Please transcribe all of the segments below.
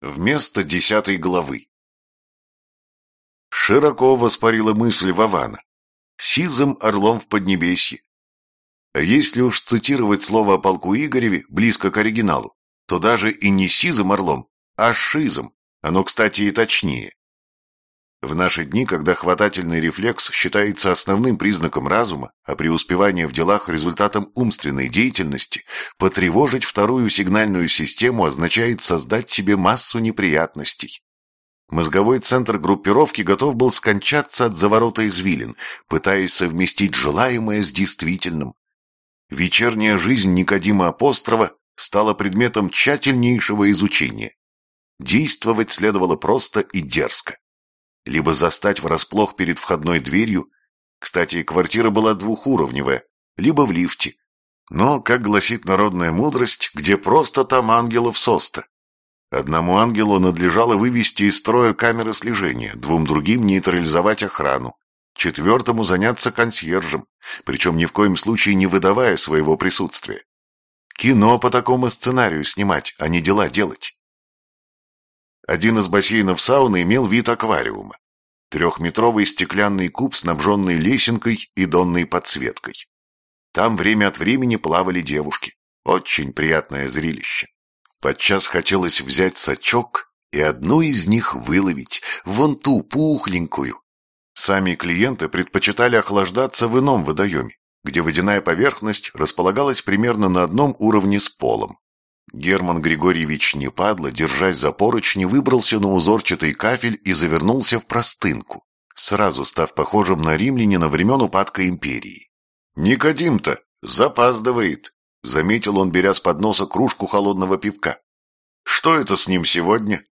Вместо десятой главы. Широко воспарила мысль Вавана. Сизым орлом в Поднебесье. А если уж цитировать слово о полку Игореве близко к оригиналу, то даже и не сизым орлом, а шизом. Оно, кстати, и точнее. В наши дни, когда хватательный рефлекс считается основным признаком разума, а преуспевание в делах результатом умственной деятельности, потревожить вторую сигнальную систему означает создать себе массу неприятностей. Мозговой центр группировки готов был скончаться от заворота извилин, пытаясь совместить желаемое с действительным. Вечерняя жизнь Никодима Апострова стала предметом тщательнейшего изучения. Действовать следовало просто и дерзко либо застать врасплох перед входной дверью, кстати, квартира была двухуровневая, либо в лифте. Но, как гласит народная мудрость, где просто там ангелов соста. Одному ангелу надлежало вывести из строя камеры слежения, двум другим нейтрализовать охрану, четвертому заняться консьержем, причем ни в коем случае не выдавая своего присутствия. Кино по такому сценарию снимать, а не дела делать. Один из бассейнов сауны имел вид аквариума. Трехметровый стеклянный куб, снабженный лесенкой и донной подсветкой. Там время от времени плавали девушки. Очень приятное зрелище. Подчас хотелось взять сачок и одну из них выловить, вон ту пухленькую. Сами клиенты предпочитали охлаждаться в ином водоеме, где водяная поверхность располагалась примерно на одном уровне с полом. Герман Григорьевич Непадло, держась за поручни, выбрался на узорчатый кафель и завернулся в простынку, сразу став похожим на римлянина времен упадка империи. «Никодим-то запаздывает», — заметил он, беря с подноса кружку холодного пивка. «Что это с ним сегодня?»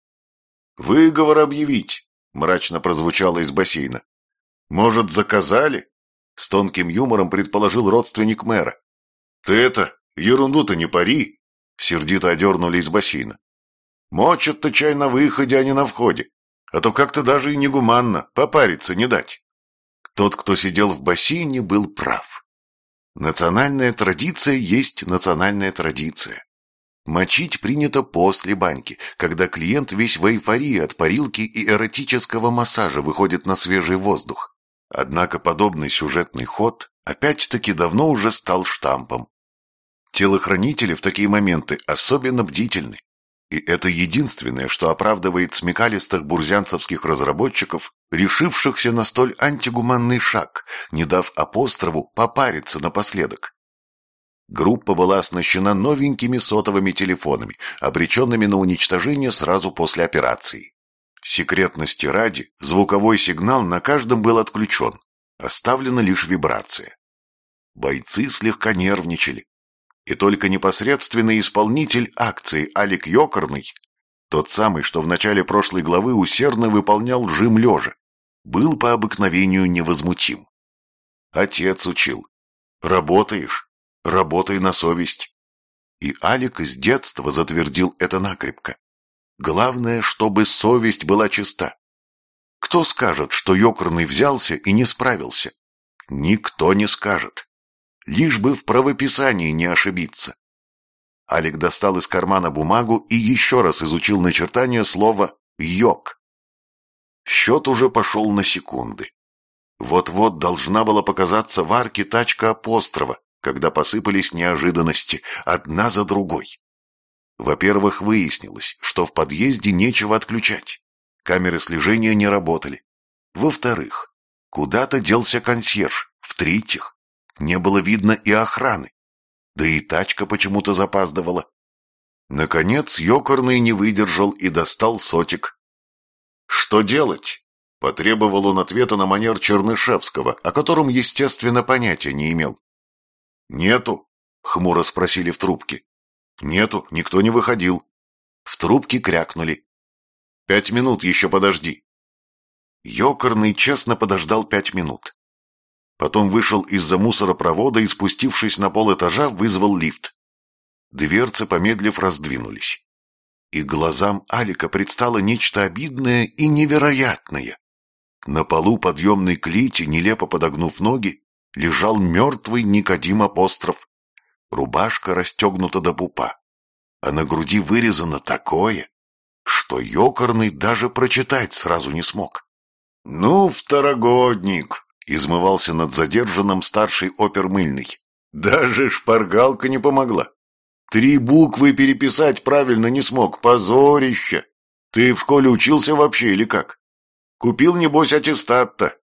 «Выговор объявить», — мрачно прозвучало из бассейна. «Может, заказали?» — с тонким юмором предположил родственник мэра. «Ты это, ерунду-то не пари!» Сердито одернули из бассейна. Мочат-то чай на выходе, а не на входе. А то как-то даже и негуманно, попариться не дать. Тот, кто сидел в бассейне, был прав. Национальная традиция есть национальная традиция. Мочить принято после баньки, когда клиент весь в эйфории от парилки и эротического массажа выходит на свежий воздух. Однако подобный сюжетный ход опять-таки давно уже стал штампом. Телохранители в такие моменты особенно бдительны. И это единственное, что оправдывает смекалистых бурзянцевских разработчиков, решившихся на столь антигуманный шаг, не дав апострову попариться напоследок. Группа была оснащена новенькими сотовыми телефонами, обреченными на уничтожение сразу после операции. Секретности ради, звуковой сигнал на каждом был отключен, оставлена лишь вибрация. Бойцы слегка нервничали, и только непосредственный исполнитель акции Алик Йокорный, тот самый, что в начале прошлой главы усердно выполнял жим лежа, был по обыкновению невозмутим. Отец учил. Работаешь, работай на совесть. И Алик с детства затвердил это накрепко. Главное, чтобы совесть была чиста. Кто скажет, что Йокорный взялся и не справился? Никто не скажет лишь бы в правописании не ошибиться. Алик достал из кармана бумагу и еще раз изучил начертание слова «йог». Счет уже пошел на секунды. Вот-вот должна была показаться в арке тачка апострофа, когда посыпались неожиданности, одна за другой. Во-первых, выяснилось, что в подъезде нечего отключать. Камеры слежения не работали. Во-вторых, куда-то делся консьерж. В-третьих, не было видно и охраны. Да и тачка почему-то запаздывала. Наконец Ёкорный не выдержал и достал сотик. «Что делать?» — потребовал он ответа на манер Чернышевского, о котором, естественно, понятия не имел. «Нету», — хмуро спросили в трубке. «Нету, никто не выходил». В трубке крякнули. «Пять минут еще подожди». Ёкорный честно подождал пять минут. Потом вышел из-за мусоропровода и, спустившись на пол этажа, вызвал лифт. Дверцы, помедлив, раздвинулись. И глазам Алика предстало нечто обидное и невероятное. На полу подъемной клити, нелепо подогнув ноги, лежал мертвый Никодим Апостроф. Рубашка расстегнута до пупа, а на груди вырезано такое, что Ёкорный даже прочитать сразу не смог. «Ну, второгодник!» — измывался над задержанным старший опер мыльный. «Даже шпаргалка не помогла. Три буквы переписать правильно не смог. Позорище! Ты в школе учился вообще или как? Купил, небось, аттестат-то?»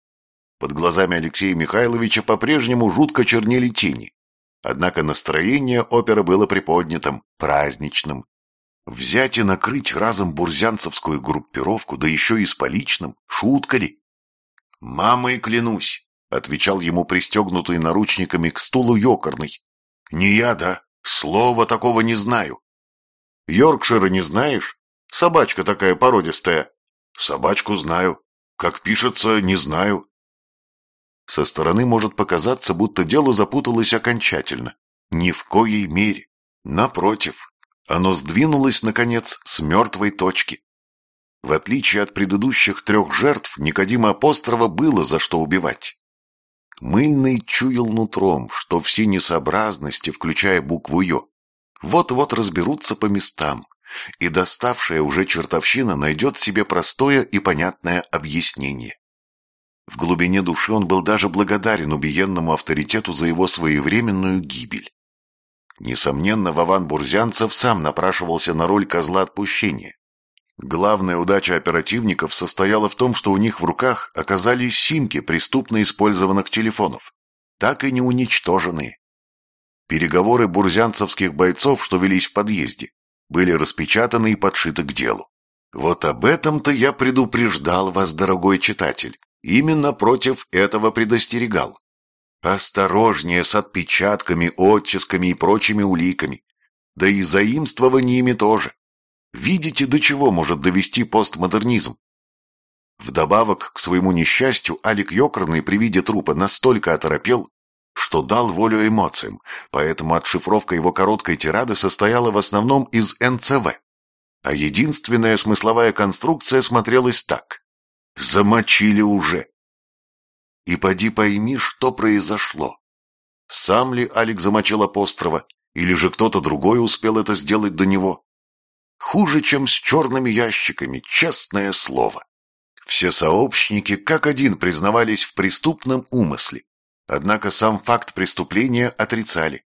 Под глазами Алексея Михайловича по-прежнему жутко чернели тени. Однако настроение оперы было приподнятым, праздничным. Взять и накрыть разом бурзянцевскую группировку, да еще и с поличным, шутка ли? «Мамой клянусь», — отвечал ему пристегнутый наручниками к стулу ёкарный. «Не я, да? Слова такого не знаю». «Йоркшира не знаешь? Собачка такая породистая». «Собачку знаю. Как пишется, не знаю». Со стороны может показаться, будто дело запуталось окончательно. Ни в коей мере. Напротив, оно сдвинулось, наконец, с мертвой точки. В отличие от предыдущих трех жертв, Никодима Апострова было за что убивать. Мыльный чуял нутром, что все несообразности, включая букву «ё», вот-вот разберутся по местам, и доставшая уже чертовщина найдет себе простое и понятное объяснение. В глубине души он был даже благодарен убиенному авторитету за его своевременную гибель. Несомненно, Вован Бурзянцев сам напрашивался на роль козла отпущения. Главная удача оперативников состояла в том, что у них в руках оказались симки преступно использованных телефонов, так и не уничтоженные. Переговоры бурзянцевских бойцов, что велись в подъезде, были распечатаны и подшиты к делу. Вот об этом-то я предупреждал вас, дорогой читатель. Именно против этого предостерегал. Осторожнее с отпечатками, оттисками и прочими уликами. Да и заимствованиями тоже. Видите, до чего может довести постмодернизм? Вдобавок к своему несчастью, Алик Йокерный при виде трупа настолько оторопел, что дал волю эмоциям, поэтому отшифровка его короткой тирады состояла в основном из НЦВ. А единственная смысловая конструкция смотрелась так. «Замочили уже!» И поди пойми, что произошло. Сам ли Алик замочил апострофа, или же кто-то другой успел это сделать до него? Хуже, чем с черными ящиками, честное слово. Все сообщники как один признавались в преступном умысле, однако сам факт преступления отрицали.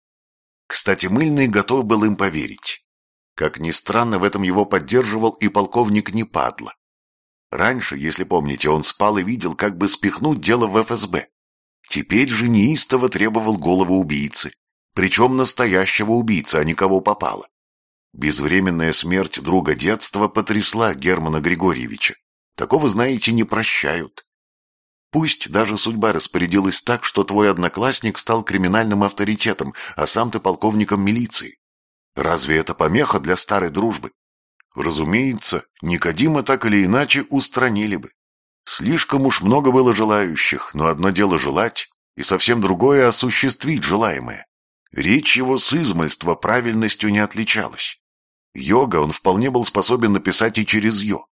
Кстати, Мыльный готов был им поверить. Как ни странно, в этом его поддерживал и полковник Непадло. Раньше, если помните, он спал и видел, как бы спихнуть дело в ФСБ. Теперь же неистово требовал голову убийцы. Причем настоящего убийцы, а никого попало. Безвременная смерть друга детства потрясла Германа Григорьевича. Такого, знаете, не прощают. Пусть даже судьба распорядилась так, что твой одноклассник стал криминальным авторитетом, а сам ты полковником милиции. Разве это помеха для старой дружбы? Разумеется, Никодима так или иначе устранили бы. Слишком уж много было желающих, но одно дело желать, и совсем другое осуществить желаемое. Речь его с измольства правильностью не отличалась. Йога он вполне был способен написать и через «ё».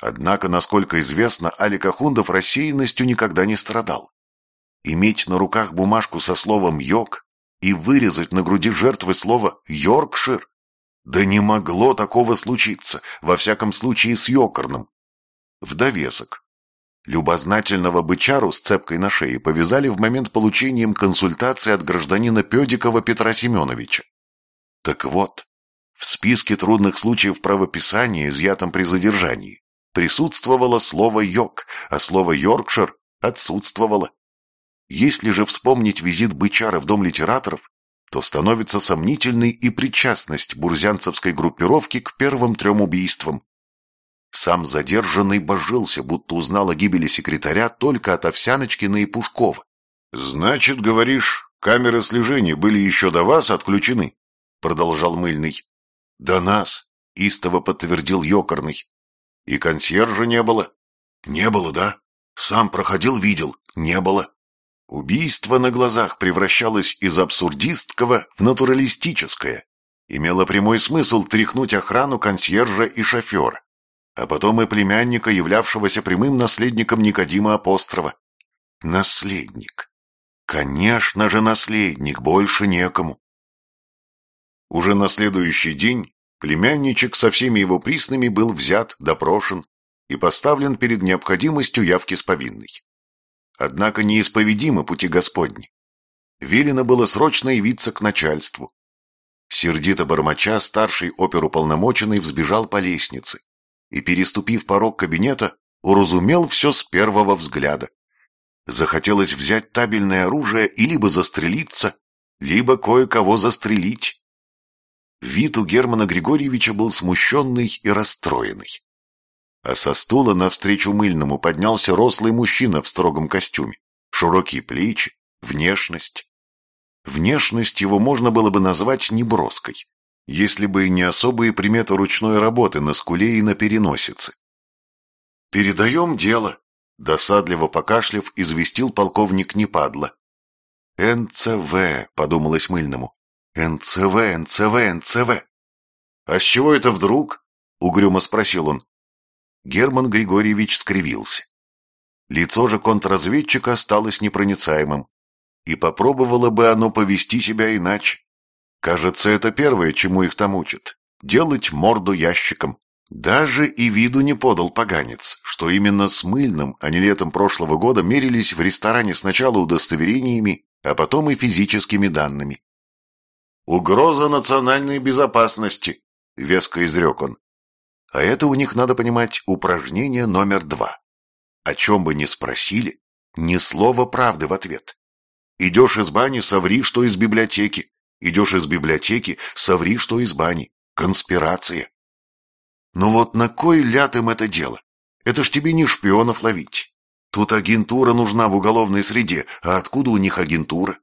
Однако, насколько известно, Алик Ахундов рассеянностью никогда не страдал. Иметь на руках бумажку со словом «йог» и вырезать на груди жертвы слово «йоркшир» Да не могло такого случиться, во всяком случае с Йокорным. В довесок. Любознательного бычару с цепкой на шее повязали в момент получения консультации от гражданина Педикова Петра Семеновича. Так вот, в списке трудных случаев правописания, изъятом при задержании, присутствовало слово «йок», а слово «йоркшир» отсутствовало. Если же вспомнить визит бычара в Дом литераторов, то становится сомнительной и причастность бурзянцевской группировки к первым трем убийствам. Сам задержанный божился, будто узнал о гибели секретаря только от Овсяночкина и Пушкова. «Значит, говоришь, камеры слежения были еще до вас отключены?» Продолжал Мыльный. «До нас», — истово подтвердил Ёкарный. «И консьержа не было?» «Не было, да? Сам проходил, видел. Не было». Убийство на глазах превращалось из абсурдистского в натуралистическое. Имело прямой смысл тряхнуть охрану консьержа и шофера, а потом и племянника, являвшегося прямым наследником Никодима Апострова. Наследник. Конечно же, наследник, больше некому. Уже на следующий день Племянничек со всеми его приснами был взят, допрошен и поставлен перед необходимостью явки с повинной. Однако неисповедимы пути Господни. Велено было срочно явиться к начальству. Сердито бормоча, старший оперуполномоченный взбежал по лестнице и, переступив порог кабинета, уразумел все с первого взгляда. Захотелось взять табельное оружие и либо застрелиться, либо кое-кого застрелить. Вид у Германа Григорьевича был смущенный и расстроенный. А со стула навстречу мыльному поднялся рослый мужчина в строгом костюме, широкие плечи, внешность. Внешность его можно было бы назвать неброской, если бы не особые приметы ручной работы на скуле и на переносице. «Передаем дело», — досадливо покашлив, известил полковник Непадло. «НЦВ», — подумалось мыльному. «НЦВ, НЦВ, НЦВ». «А с чего это вдруг?» — угрюмо спросил он. Герман Григорьевич скривился. Лицо же контрразведчика осталось непроницаемым. И попробовало бы оно повести себя иначе. Кажется, это первое, чему их там учат. Делать морду ящиком. Даже и виду не подал поганец, что именно с мыльным они летом прошлого года мерились в ресторане сначала удостоверениями, а потом и физическими данными. «Угроза национальной безопасности», — веско изрек он. А это у них, надо понимать, упражнение номер два. О чем бы ни спросили, ни слова правды в ответ. Идешь из бани, соври, что из библиотеки. Идешь из библиотеки, соври, что из бани. Конспирация. Ну вот на кой ляд им это дело? Это ж тебе не шпионов ловить. Тут агентура нужна в уголовной среде, а откуда у них агентура?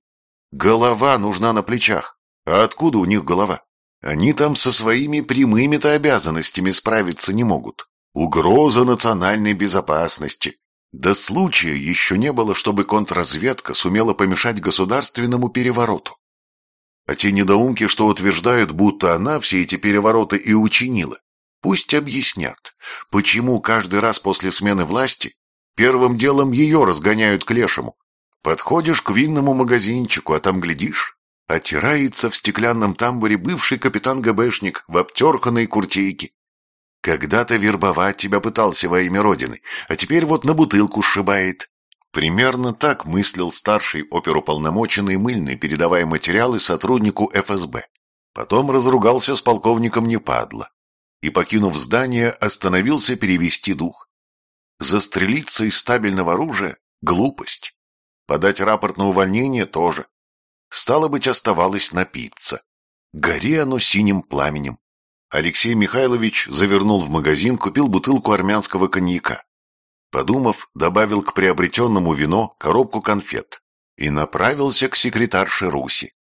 Голова нужна на плечах, а откуда у них голова? Они там со своими прямыми-то обязанностями справиться не могут. Угроза национальной безопасности. Да случая еще не было, чтобы контрразведка сумела помешать государственному перевороту. А те недоумки, что утверждают, будто она все эти перевороты и учинила, пусть объяснят, почему каждый раз после смены власти первым делом ее разгоняют к лешему. Подходишь к винному магазинчику, а там глядишь, отирается в стеклянном тамбуре бывший капитан-ГБшник в обтерханной куртейке. Когда-то вербовать тебя пытался во имя Родины, а теперь вот на бутылку сшибает. Примерно так мыслил старший оперуполномоченный мыльный, передавая материалы сотруднику ФСБ. Потом разругался с полковником Непадло и, покинув здание, остановился перевести дух. Застрелиться из стабильного оружия – глупость. Подать рапорт на увольнение – тоже. Стало быть, оставалось напиться. Гори оно синим пламенем. Алексей Михайлович завернул в магазин, купил бутылку армянского коньяка. Подумав, добавил к приобретенному вино коробку конфет и направился к секретарше Руси.